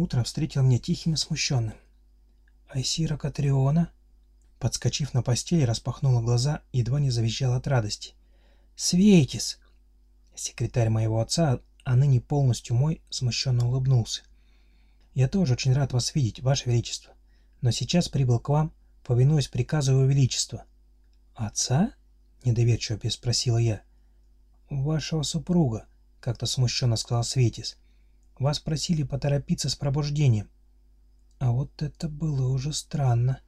Утро встретило меня тихим и смущенным. «Айсира Катриона?» Подскочив на постели, распахнула глаза и едва не завизжала от радости. «Светис!» Секретарь моего отца, а ныне полностью мой, смущенно улыбнулся. «Я тоже очень рад вас видеть, Ваше Величество, но сейчас прибыл к вам, повинуясь приказу Его Величества». «Отца?» — недоверчиво переспросила я. «Вашего супруга», — как-то смущенно сказал Светис. «Вас просили поторопиться с пробуждением». А вот это было уже странно.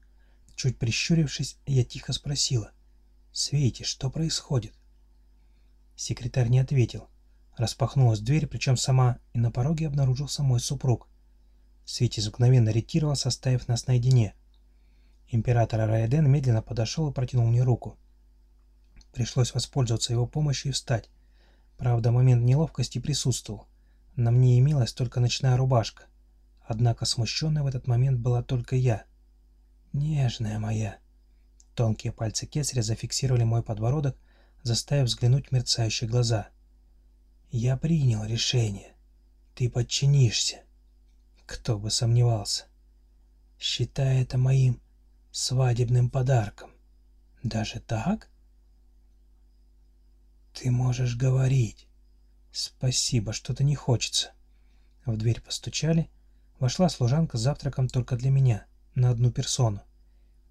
Чуть прищурившись, я тихо спросила. «Светис, что происходит?» Секретарь не ответил. Распахнулась дверь, причем сама, и на пороге обнаружился мой супруг. Светис мгновенно ретировался, оставив нас наедине. Император Раэден медленно подошел и протянул мне руку. Пришлось воспользоваться его помощью и встать. Правда, момент неловкости присутствовал. На мне имелась только ночная рубашка. Однако смущенной в этот момент была только я. «Нежная моя». Тонкие пальцы кесаря зафиксировали мой подбородок, заставив взглянуть в мерцающие глаза. «Я принял решение. Ты подчинишься». Кто бы сомневался. Считай это моим свадебным подарком. Даже так? Ты можешь говорить. Спасибо, что-то не хочется. В дверь постучали. Вошла служанка с завтраком только для меня, на одну персону.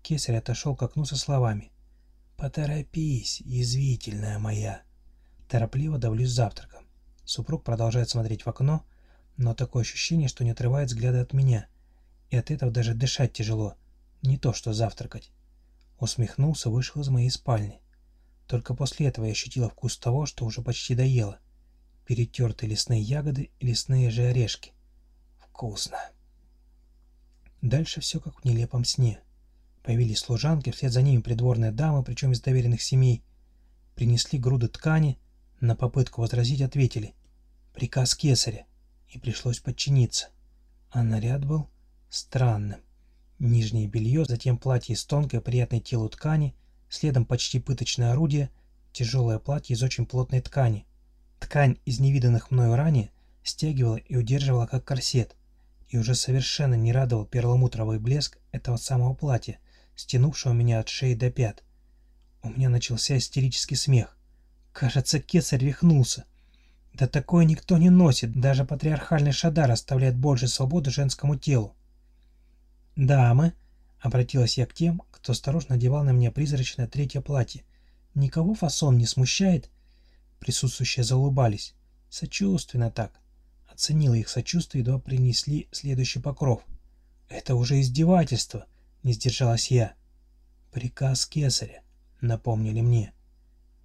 Кесарь отошел к окну со словами. «Поторопись, язвительная моя!» Торопливо давлюсь завтраком. Супруг продолжает смотреть в окно, но такое ощущение, что не отрывает взгляда от меня. И от этого даже дышать тяжело. Не то что завтракать. Усмехнулся, вышел из моей спальни. Только после этого я ощутила вкус того, что уже почти доела. Перетертые лесные ягоды и лесные же орешки. Вкусно. Дальше все как в нелепом сне. Появились служанки, вслед за ними придворные дамы, причем из доверенных семей. Принесли груды ткани, на попытку возразить ответили. Приказ кесаря. И пришлось подчиниться. А наряд был странным. Нижнее белье, затем платье из тонкой, приятной телу ткани, следом почти пыточное орудие, тяжелое платье из очень плотной ткани. Ткань из невиданных мною ранее стягивала и удерживала как корсет, и уже совершенно не радовал перламутровый блеск этого самого платья, стянувшего меня от шеи до пят. У меня начался истерический смех. Кажется, кесарь рехнулся. Да такое никто не носит, даже патриархальный шадар оставляет больше свободы женскому телу. «Дамы», — обратилась я к тем, кто осторожно одевал на меня призрачное третье платье, — «никого фасон не смущает?» Присутствующие заулыбались. Сочувственно так. Оценила их сочувствие, едва принесли следующий покров. «Это уже издевательство», — не сдержалась я. «Приказ кесаря», — напомнили мне.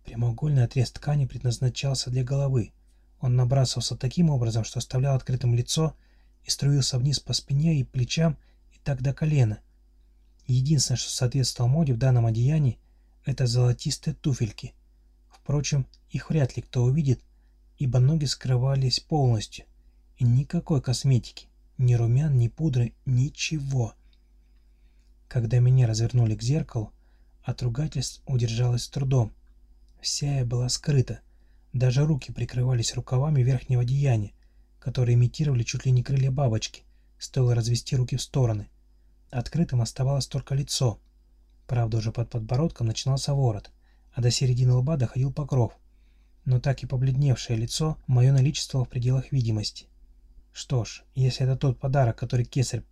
Прямоугольный отрез ткани предназначался для головы. Он набрасывался таким образом, что оставлял открытым лицо и струился вниз по спине и плечам так до колена. Единственное, что соответствовало моде в данном одеянии, это золотистые туфельки. Впрочем, их вряд ли кто увидит, ибо ноги скрывались полностью, и никакой косметики, ни румян, ни пудры, ничего. Когда меня развернули к зеркалу, от ругательств удержалась с трудом. Вся я была скрыта, даже руки прикрывались рукавами верхнего одеяния, которые имитировали чуть ли не крылья бабочки, стоило развести руки в стороны. Открытым оставалось только лицо. Правда, уже под подбородком начинался ворот, а до середины лба доходил покров. Но так и побледневшее лицо мое наличествовало в пределах видимости. Что ж, если это тот подарок, который кесарь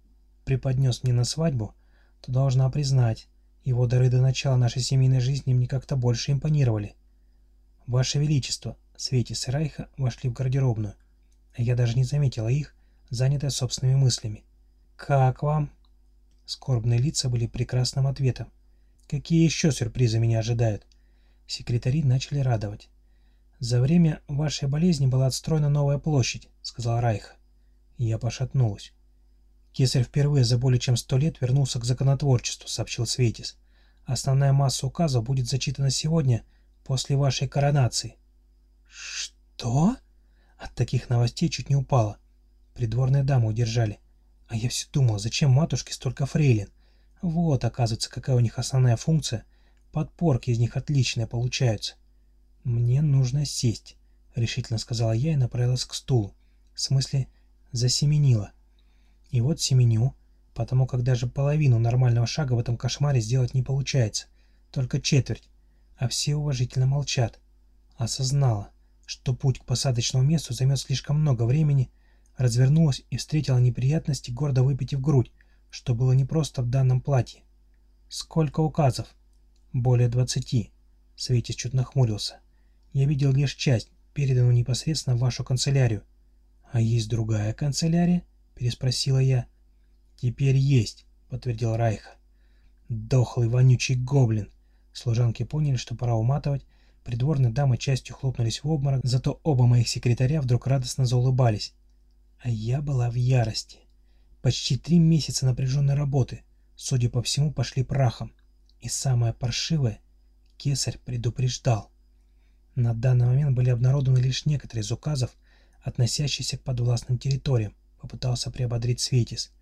преподнес мне на свадьбу, то должна признать, его дары до начала нашей семейной жизни мне как-то больше импонировали. Ваше Величество, Светис и Райха вошли в гардеробную, а я даже не заметила их, занятая собственными мыслями. «Как вам?» Скорбные лица были прекрасным ответом. Какие еще сюрпризы меня ожидают? Секретари начали радовать. «За время вашей болезни была отстроена новая площадь», — сказал Райх. Я пошатнулась. «Кесарь впервые за более чем сто лет вернулся к законотворчеству», — сообщил Светис. «Основная масса указов будет зачитана сегодня, после вашей коронации». «Что?» От таких новостей чуть не упала. Придворные дамы удержали. А я все думал, зачем матушке столько фрейлин? Вот, оказывается, какая у них основная функция. Подпорки из них отличные получаются. Мне нужно сесть, решительно сказала я и направилась к стулу. В смысле, засеменила. И вот семеню, потому как даже половину нормального шага в этом кошмаре сделать не получается, только четверть, а все уважительно молчат. Осознала, что путь к посадочному месту займет слишком много времени, развернулась и встретила неприятности, гордо выпитив грудь, что было непросто в данном платье. «Сколько указов?» «Более двадцати», — Светис чуть нахмурился. «Я видел лишь часть, переданную непосредственно в вашу канцелярию». «А есть другая канцелярия?» — переспросила я. «Теперь есть», — подтвердил Райха. «Дохлый вонючий гоблин!» Служанки поняли, что пора уматывать, Придворные дамы частью хлопнулись в обморок, зато оба моих секретаря вдруг радостно заулыбались. А я была в ярости. Почти три месяца напряженной работы, судя по всему, пошли прахом. И самое паршивое, кесарь предупреждал. На данный момент были обнародованы лишь некоторые из указов, относящиеся к подвластным территориям, попытался приободрить Светис.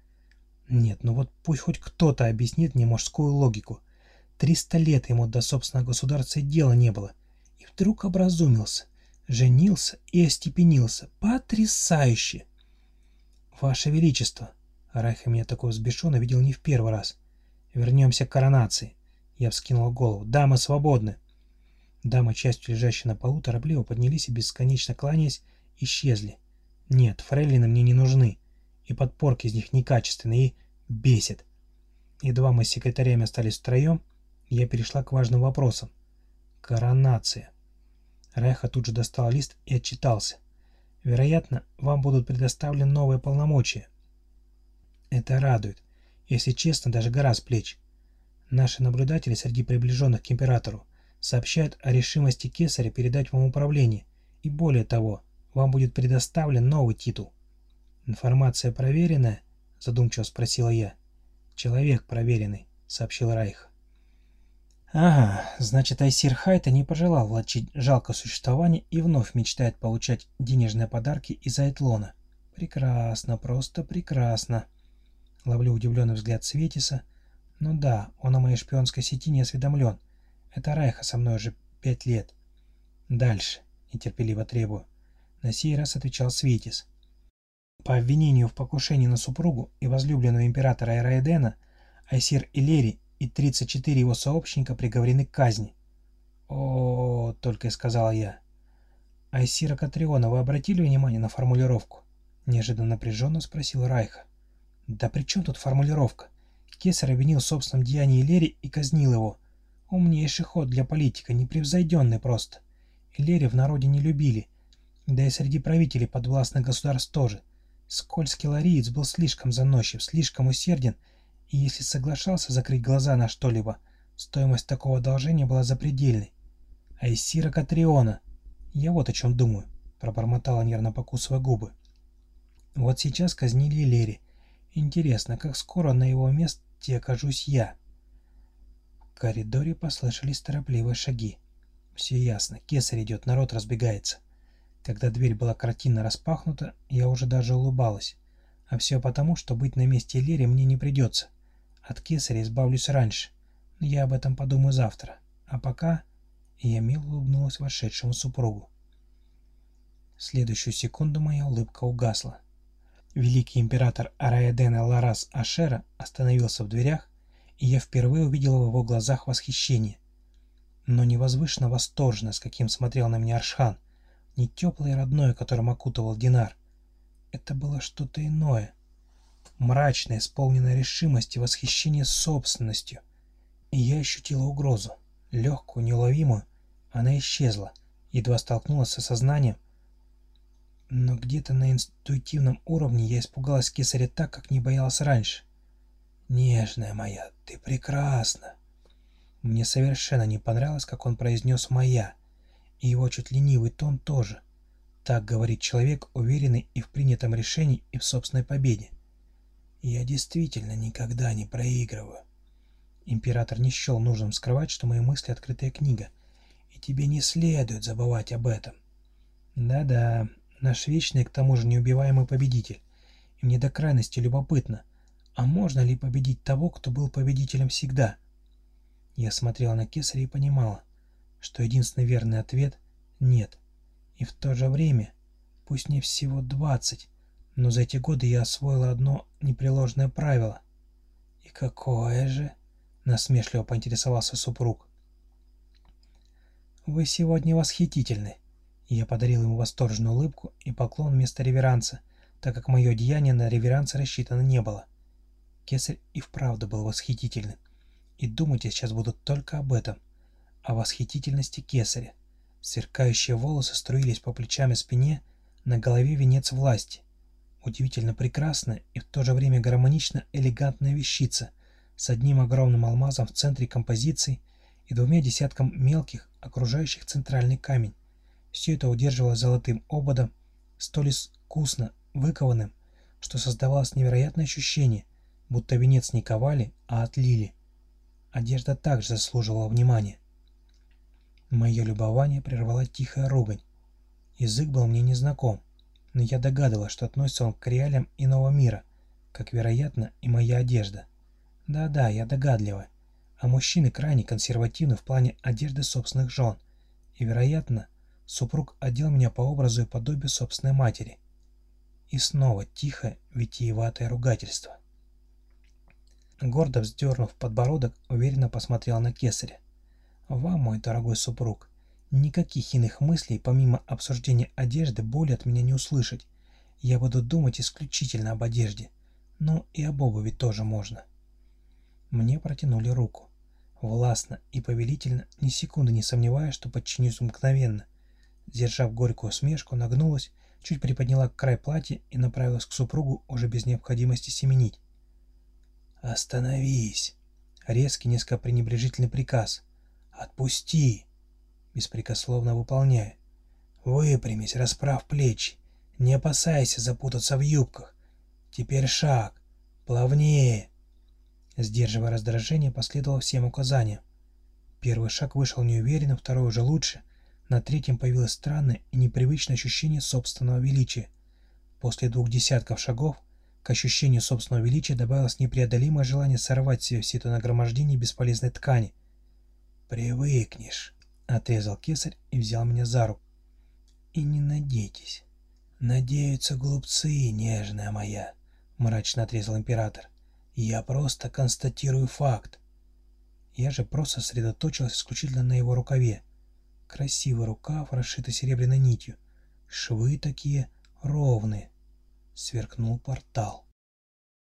Нет, ну вот пусть хоть кто-то объяснит мне мужскую логику. Триста лет ему до собственного государства дела не было. И вдруг образумился, женился и остепенился. Потрясающе! Ваше Величество! Райха меня такой взбешенно видел не в первый раз. Вернемся к коронации. Я вскинул голову. Дамы свободны. Дамы, частью лежащие на полу, торопливо поднялись и, бесконечно кланяясь, исчезли. Нет, фрейлины мне не нужны. И подпорки из них некачественные, и бесит. Едва мы с секретарями остались втроем, я перешла к важным вопросам. Коронация. Райха тут же достал лист и отчитался. Вероятно, вам будут предоставлены новые полномочия. Это радует. Если честно, даже гора с плеч. Наши наблюдатели среди приближенных к императору сообщают о решимости Кесаря передать вам управление, и более того, вам будет предоставлен новый титул. «Информация проверенная?» – задумчиво спросила я. «Человек проверенный», – сообщил Райх. Ага, значит Айсир Хайта не пожелал влачить жалкое существование и вновь мечтает получать денежные подарки из Айтлона. Прекрасно, просто прекрасно. Ловлю удивленный взгляд Светиса. Ну да, он о моей шпионской сети не осведомлен. Это Райха со мной уже пять лет. Дальше, нетерпеливо требую. На сей раз отвечал Светис. По обвинению в покушении на супругу и возлюбленного императора Эраэдена, Айсир Илери и 34 его сообщника приговорены к казни. О, только и сказала я. Айсира Катриона, вы обратили внимание на формулировку? Неожиданно напряженно спросил Райха. Да при чем тут формулировка? Кесарь обвинил в собственном деянии Лери и казнил его. Умнейший ход для политика, непревзойденный просто. И в народе не любили. Да и среди правителей подвластных государств тоже. Скользкий лариец был слишком заносчив, слишком усерден и если соглашался закрыть глаза на что-либо, стоимость такого одолжения была запредельной. А из Сира Катриона... Я вот о чем думаю, пробормотала нервно покусывая губы. Вот сейчас казнили Лери. Интересно, как скоро на его месте окажусь я? В коридоре послышались торопливые шаги. Все ясно, кесарь идет, народ разбегается. Когда дверь была картинно распахнута, я уже даже улыбалась. А все потому, что быть на месте Лери мне не придется. От кесаря избавлюсь раньше. Но я об этом подумаю завтра. А пока... я мило улыбнулась вошедшему супругу. В следующую секунду моя улыбка угасла. Великий император Араэдена Ларас Ашера остановился в дверях, и я впервые увидел в его глазах восхищение. Но не возвышенно восторженно, с каким смотрел на меня Аршхан, не теплое и родное, которым окутывал Динар. Это было что-то иное — мрачное, исполненное решимости, восхищение собственностью. И я ощутила угрозу, легкую, неуловимую. Она исчезла, едва столкнулась с осознанием. Но где-то на интуитивном уровне я испугалась кесаря так, как не боялась раньше. «Нежная моя, ты прекрасна!» Мне совершенно не понравилось, как он произнес «моя», и его чуть ленивый тон тоже. Так говорит человек, уверенный и в принятом решении, и в собственной победе. Я действительно никогда не проигрываю. Император не счел нужным скрывать, что мои мысли — открытая книга, и тебе не следует забывать об этом. Да-да, наш вечный, к тому же неубиваемый победитель. И мне до крайности любопытно, а можно ли победить того, кто был победителем всегда? Я смотрела на Кесаря и понимала, что единственный верный ответ — нет. И в то же время, пусть не всего двадцать, Но за эти годы я освоила одно непреложное правило. И какое же? Насмешливо поинтересовался супруг. Вы сегодня восхитительны. Я подарил ему восторженную улыбку и поклон вместо реверанса, так как мое деяние на реверанс рассчитано не было. Кесарь и вправду был восхитительным. И думать я сейчас буду только об этом, о восхитительности кесаря. Сверкающие волосы струились по плечам и спине, на голове венец власти. Удивительно прекрасная и в то же время гармонично элегантная вещица с одним огромным алмазом в центре композиции и двумя десятком мелких, окружающих центральный камень. Все это удерживалось золотым ободом, столь искусно выкованным, что создавалось невероятное ощущение, будто венец не ковали, а отлили. Одежда также заслуживала внимания. Мое любование прервала тихая ругань. Язык был мне незнаком, но я догадывалась, что относится он к реалиям иного мира, как, вероятно, и моя одежда. Да-да, я догадлива. А мужчины крайне консервативны в плане одежды собственных жен. И, вероятно, супруг одел меня по образу и подобию собственной матери. И снова тихое, витиеватое ругательство. Гордо вздернув подбородок, уверенно посмотрел на кесаря. «Вам, мой дорогой супруг, никаких иных мыслей, помимо обсуждения одежды, боли от меня не услышать. Я буду думать исключительно об одежде. Ну и об обуви тоже можно». Мне протянули руку. Властно и повелительно, ни секунды не сомневаясь, что подчинюсь мгновенно. Держав горькую усмешку, нагнулась, чуть приподняла край платья и направилась к супругу уже без необходимости семенить. «Остановись!» Резкий, несколько пренебрежительный приказ. «Отпусти!» Беспрекословно выполняя. «Выпрямись, расправь плечи. Не опасайся запутаться в юбках. Теперь шаг. Плавнее!» Сдерживая раздражение, последовал всем указаниям. Первый шаг вышел неуверенно, второй уже лучше. На третьем появилось странное и непривычное ощущение собственного величия. После двух десятков шагов к ощущению собственного величия добавилось непреодолимое желание сорвать себе все это нагромождение бесполезной ткани. «Привыкнешь», — отрезал кесарь и взял меня за руку. «И не надейтесь. Надеются глупцы, нежная моя», — мрачно отрезал император. «Я просто констатирую факт». Я же просто сосредоточился исключительно на его рукаве. Красивый рукав, расшитый серебряной нитью. Швы такие ровные, сверкнул портал.